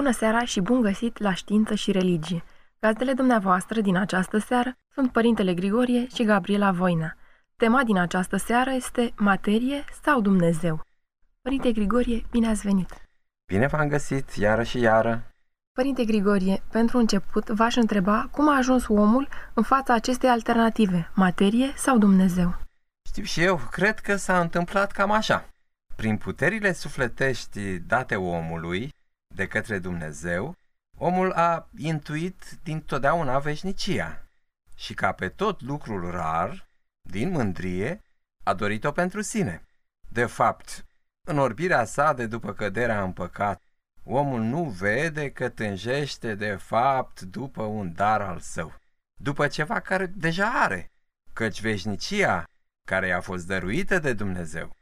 Bună seara și bun găsit la Știință și Religie. Gazdele dumneavoastră din această seară sunt Părintele Grigorie și Gabriela Voina. Tema din această seară este materie sau Dumnezeu. Părinte Grigorie, bine ați venit! Bine v-am găsit, iară și iară! Părinte Grigorie, pentru început v-aș întreba cum a ajuns omul în fața acestei alternative, materie sau Dumnezeu? Știu și eu, cred că s-a întâmplat cam așa. Prin puterile sufletești date omului, de către Dumnezeu, omul a intuit dintotdeauna veșnicia și ca pe tot lucrul rar, din mândrie, a dorit-o pentru sine. De fapt, în orbirea sa de după căderea în păcat, omul nu vede că tânjește de fapt după un dar al său, după ceva care deja are, căci veșnicia care i-a fost dăruită de Dumnezeu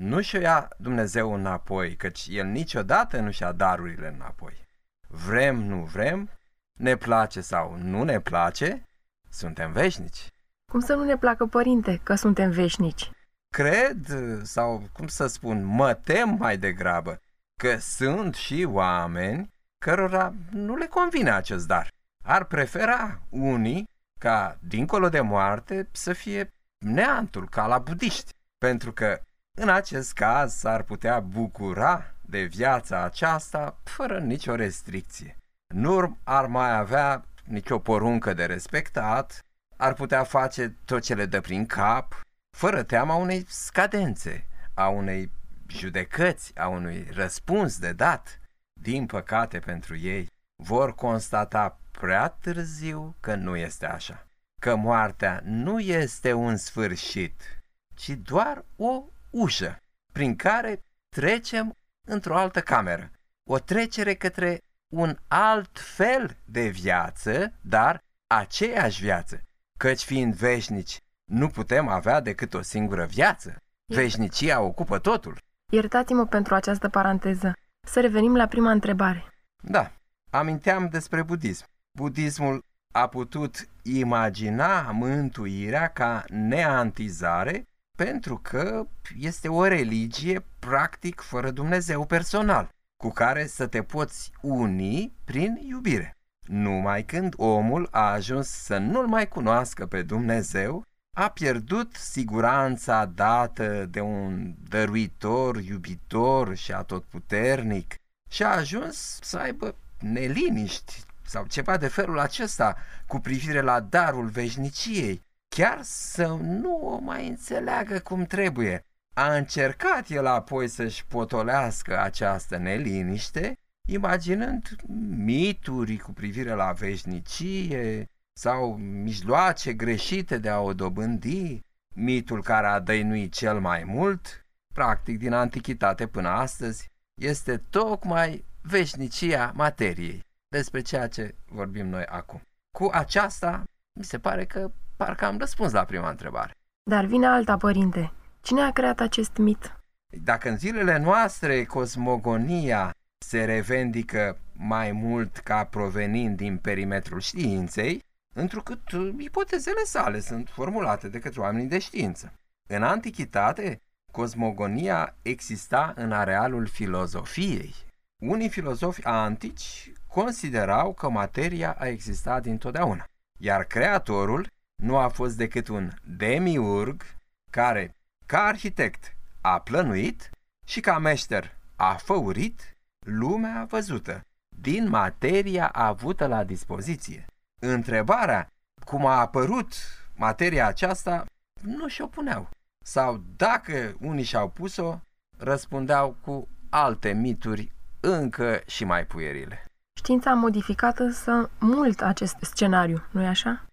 nu și-o ia Dumnezeu înapoi, căci El niciodată nu și-a darurile înapoi. Vrem, nu vrem, ne place sau nu ne place, suntem veșnici. Cum să nu ne placă, părinte, că suntem veșnici? Cred, sau cum să spun, mă tem mai degrabă, că sunt și oameni cărora nu le convine acest dar. Ar prefera unii ca, dincolo de moarte, să fie neantul, ca la budiști, pentru că în acest caz s-ar putea bucura de viața aceasta fără nicio restricție. Nu ar mai avea nicio poruncă de respectat, ar putea face tot ce le dă prin cap, fără teama unei scadențe, a unei judecăți, a unui răspuns de dat. Din păcate pentru ei, vor constata prea târziu că nu este așa, că moartea nu este un sfârșit, ci doar o ușă prin care trecem într-o altă cameră, o trecere către un alt fel de viață, dar aceeași viață, căci fiind veșnici, nu putem avea decât o singură viață. Veșnicia ocupă totul. Iertați-mă pentru această paranteză. Să revenim la prima întrebare. Da, aminteam despre budism. Budismul a putut imagina mântuirea ca neantizare pentru că este o religie practic fără Dumnezeu personal, cu care să te poți uni prin iubire. Numai când omul a ajuns să nu-L mai cunoască pe Dumnezeu, a pierdut siguranța dată de un dăruitor, iubitor și atotputernic și a ajuns să aibă neliniști sau ceva de felul acesta cu privire la darul veșniciei, chiar să nu o mai înțeleagă cum trebuie. A încercat el apoi să-și potolească această neliniște, imaginând mituri cu privire la veșnicie sau mijloace greșite de a o dobândi, mitul care a dăinuit cel mai mult, practic din antichitate până astăzi, este tocmai veșnicia materiei, despre ceea ce vorbim noi acum. Cu aceasta, mi se pare că parcă am răspuns la prima întrebare. Dar vine alta, părinte. Cine a creat acest mit? Dacă în zilele noastre cosmogonia se revendică mai mult ca provenind din perimetrul științei, întrucât uh, ipotezele sale sunt formulate de către oamenii de știință. În antichitate, cosmogonia exista în arealul filozofiei. Unii filozofi antici considerau că materia a existat dintotdeauna, iar creatorul nu a fost decât un demiurg care, ca arhitect, a plănuit și ca meșter a făurit lumea văzută din materia avută la dispoziție. Întrebarea cum a apărut materia aceasta nu și-o puneau. Sau dacă unii și-au pus-o, răspundeau cu alte mituri încă și mai puierile. Știința a modificat însă mult acest scenariu, nu-i așa?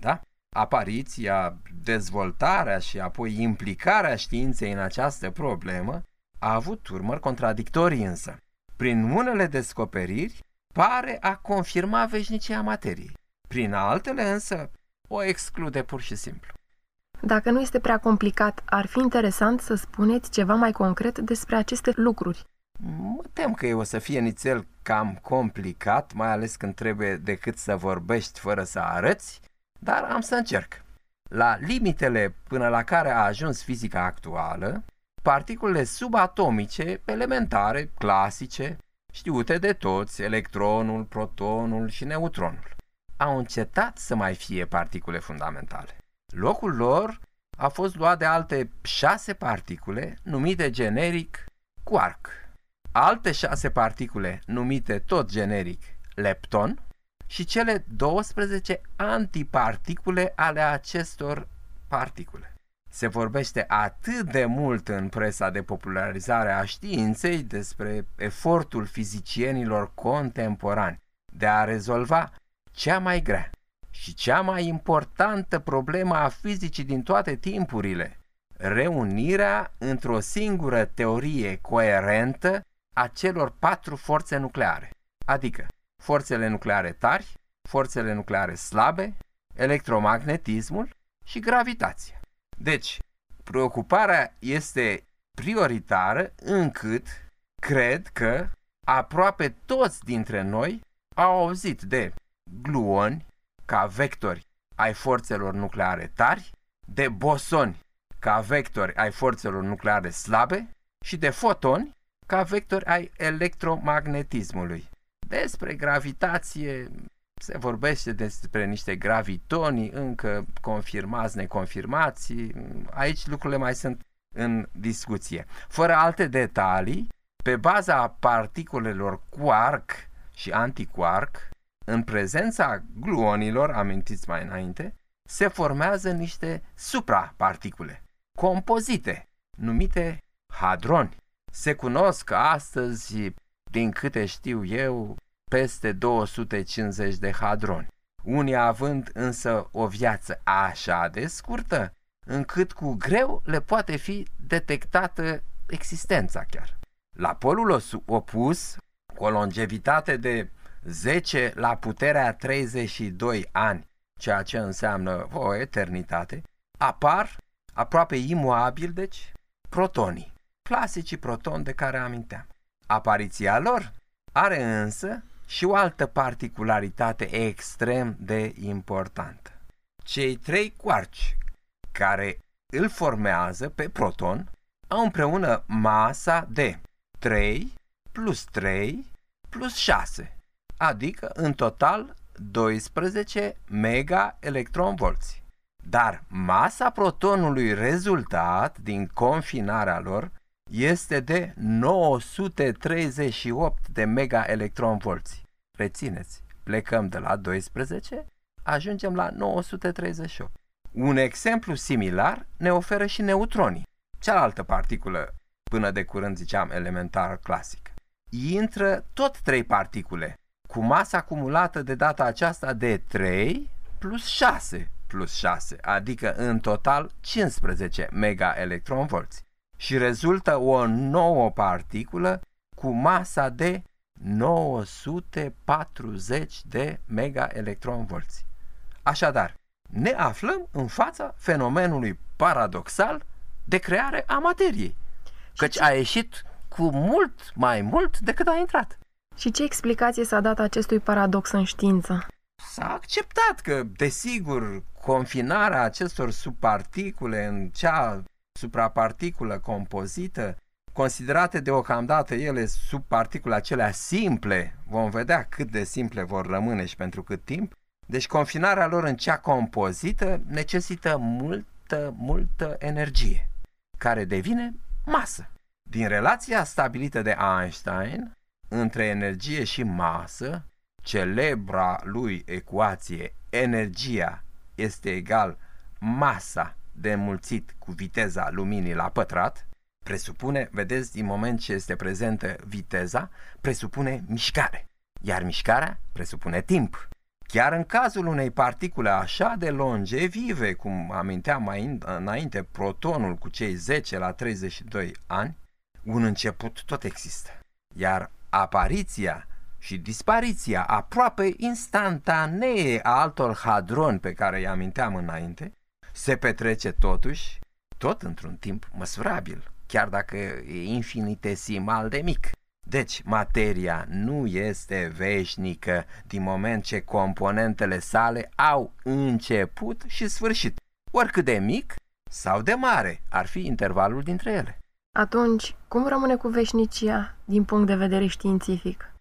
Da. Apariția, dezvoltarea și apoi implicarea științei în această problemă a avut urmări contradictorii însă. Prin unele descoperiri, pare a confirma veșnicia materiei. Prin altele însă, o exclude pur și simplu. Dacă nu este prea complicat, ar fi interesant să spuneți ceva mai concret despre aceste lucruri. Mă tem că e o să fie nițel cam complicat, mai ales când trebuie decât să vorbești fără să arăți, dar am să încerc. La limitele până la care a ajuns fizica actuală, particulele subatomice, elementare, clasice, știute de toți, electronul, protonul și neutronul, au încetat să mai fie particule fundamentale. Locul lor a fost luat de alte șase particule numite generic quark, alte șase particule numite tot generic lepton și cele 12 antiparticule ale acestor particule. Se vorbește atât de mult în presa de popularizare a științei despre efortul fizicienilor contemporani de a rezolva cea mai grea și cea mai importantă problemă a fizicii din toate timpurile, reunirea într-o singură teorie coerentă a celor patru forțe nucleare, adică forțele nucleare tari, forțele nucleare slabe, electromagnetismul și gravitația. Deci, preocuparea este prioritară încât cred că aproape toți dintre noi au auzit de gluoni ca vectori ai forțelor nucleare tari, de bosoni ca vectori ai forțelor nucleare slabe și de fotoni ca vectori ai electromagnetismului. Despre gravitație Se vorbește despre niște gravitoni, încă confirmați, neconfirmați. Aici lucrurile mai sunt în discuție. Fără alte detalii, pe baza particulelor quark și antiquark, în prezența gluonilor, amintiți mai înainte, se formează niște supraparticule, compozite, numite hadroni. Se cunosc astăzi, din câte știu eu, peste 250 de hadroni, unii având însă o viață așa de scurtă, încât cu greu le poate fi detectată existența chiar. La polul opus, cu o longevitate de 10 la puterea 32 ani, ceea ce înseamnă o eternitate, apar aproape imobil, deci, protonii, clasicii protoni de care aminteam. Apariția lor are însă și o altă particularitate extrem de importantă. Cei trei quarci care îl formează pe proton au împreună masa de 3 plus 3 plus 6, adică în total 12 mega electronvolți. Dar masa protonului rezultat din confinarea lor este de 938 de mega electronvolți. Rețineți, plecăm de la 12, ajungem la 938. Un exemplu similar ne oferă și neutronii, cealaltă particulă, până de curând ziceam elementar clasic. Intră tot trei particule, cu masa acumulată de data aceasta de 3 plus 6 plus 6, adică în total 15 mega electronvolți. Și rezultă o nouă particulă cu masa de 940 de mega electronvolți. Așadar, ne aflăm în fața fenomenului paradoxal de creare a materiei, căci a ieșit cu mult mai mult decât a intrat. Și ce explicație s-a dat acestui paradox în știință? S-a acceptat că, desigur, confinarea acestor subparticule în cea supraparticulă compozită, considerate deocamdată ele subparticule acelea simple, vom vedea cât de simple vor rămâne și pentru cât timp, deci confinarea lor în cea compozită necesită multă, multă energie, care devine masă. Din relația stabilită de Einstein între energie și masă, celebra lui ecuație energia este egal masa de înmulțit cu viteza luminii la pătrat, presupune, vedeți, din moment ce este prezentă viteza, presupune mișcare, iar mișcarea presupune timp. Chiar în cazul unei particule așa de longevive, cum aminteam mai înainte protonul cu cei 10 la 32 ani, un început tot există. Iar apariția și dispariția aproape instantanee a altor hadroni pe care îi aminteam înainte, se petrece totuși tot într-un timp măsurabil, chiar dacă e infinitesimal de mic. Deci, materia nu este veșnică din moment ce componentele sale au început și sfârșit, oricât de mic sau de mare ar fi intervalul dintre ele. Atunci, cum rămâne cu veșnicia din punct de vedere științific?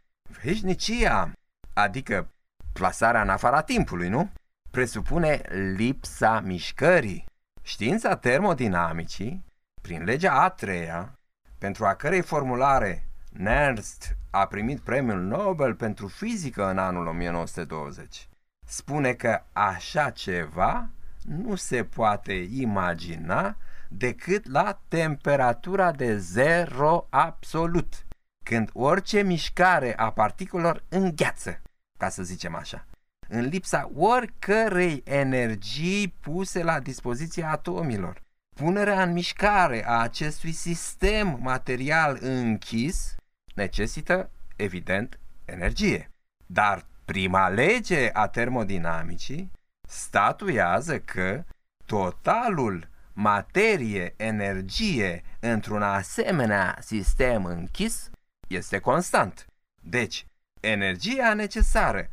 Veșnicia, adică plasarea în afara timpului, nu? Presupune lipsa mișcării. Știința termodinamicii, prin legea a treia, pentru a cărei formulare Nernst a primit premiul Nobel pentru fizică în anul 1920, spune că așa ceva nu se poate imagina decât la temperatura de zero absolut, când orice mișcare a particulelor îngheață, ca să zicem așa, în lipsa oricărei energii puse la dispoziția atomilor. Punerea în mișcare a acestui sistem material închis necesită, evident, energie. Dar prima lege a termodinamicii statuiază că totalul materie-energie într-un asemenea sistem închis este constant. Deci, energia necesară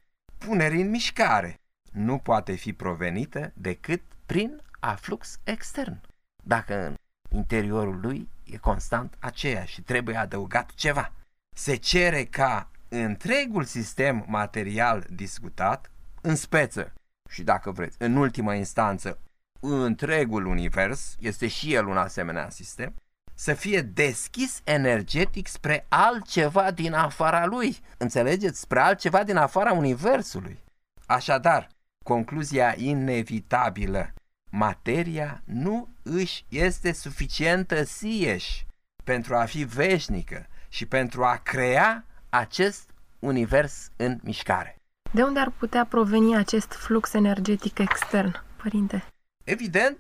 punerii în mișcare nu poate fi provenită decât prin aflux extern. Dacă în interiorul lui e constant aceea și trebuie adăugat ceva. Se cere ca întregul sistem material discutat, în speță și, dacă vreți, în ultimă instanță, întregul univers, este și el un asemenea sistem, să fie deschis energetic spre altceva din afara lui. Înțelegeți? Spre altceva din afara universului. Așadar, concluzia inevitabilă, materia nu își este suficientă sieși pentru a fi veșnică și pentru a crea acest univers în mișcare. De unde ar putea proveni acest flux energetic extern, părinte? Evident,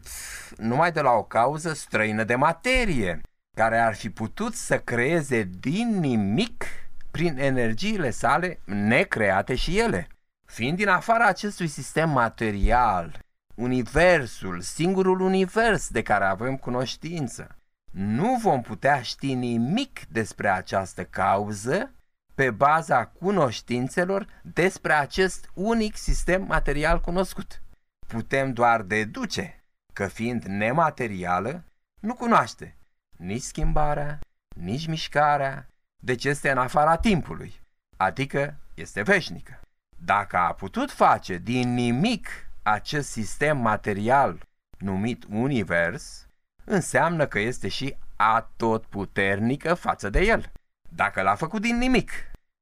numai de la o cauză străină de materie, care ar fi putut să creeze din nimic prin energiile sale necreate și ele. Fiind din afara acestui sistem material, universul, singurul univers de care avem cunoștință, nu vom putea ști nimic despre această cauză pe baza cunoștințelor despre acest unic sistem material cunoscut. Putem doar deduce că fiind nematerială, nu cunoaște nici schimbarea, nici mișcarea, deci este în afara timpului, adică este veșnică. Dacă a putut face din nimic acest sistem material numit univers, înseamnă că este și atotputernică față de el. Dacă l-a făcut din nimic,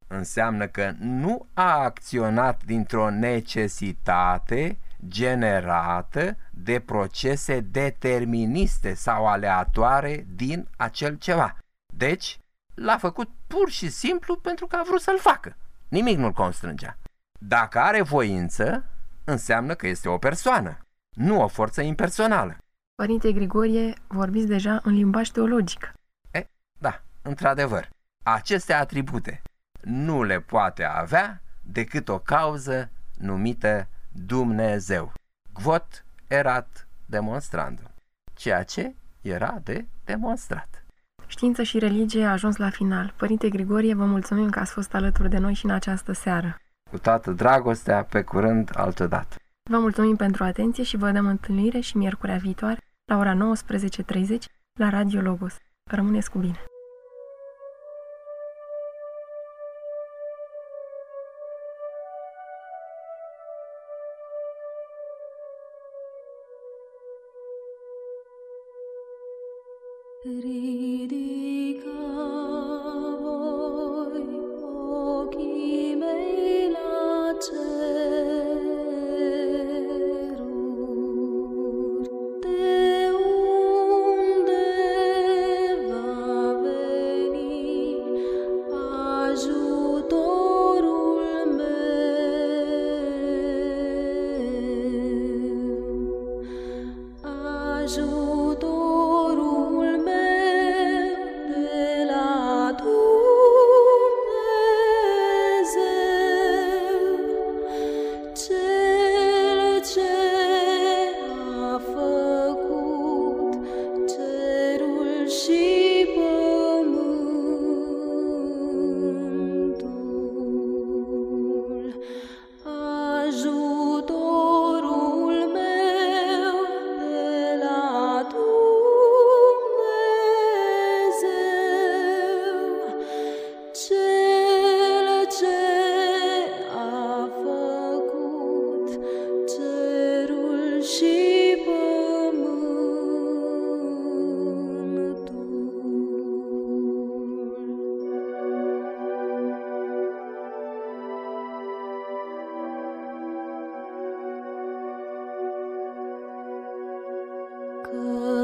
înseamnă că nu a acționat dintr-o necesitate generată de procese deterministe sau aleatoare din acel ceva. Deci, l-a făcut pur și simplu pentru că a vrut să-l facă. Nimic nu-l constrângea. Dacă are voință, înseamnă că este o persoană, nu o forță impersonală. Părinte Grigorie, vorbiți deja în limbaj teologic. E, da, într-adevăr, aceste atribute nu le poate avea decât o cauză numită Dumnezeu. Quod erat demonstrandum. Ceea ce era de demonstrat. Știință și religie a ajuns la final. Părinte Grigorie, vă mulțumim că ați fost alături de noi și în această seară. Cu toată dragostea, pe curând, altădată. Vă mulțumim pentru atenție și vă dăm întâlnire și miercurea viitoare la ora 19.30 la Radio Logos. Rămâneți cu bine!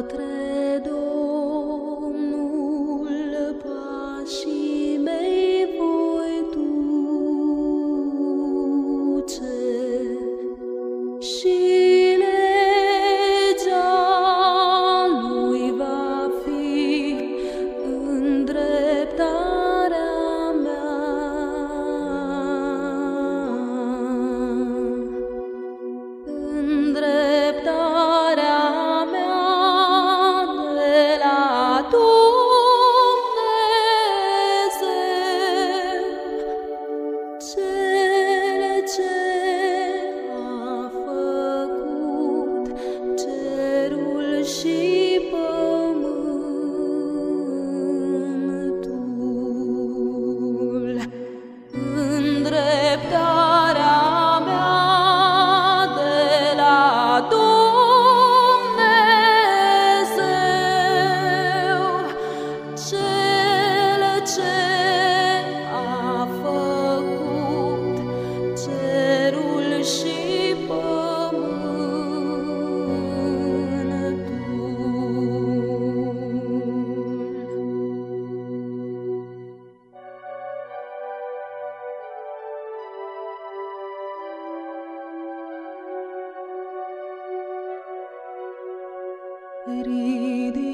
смотреть. re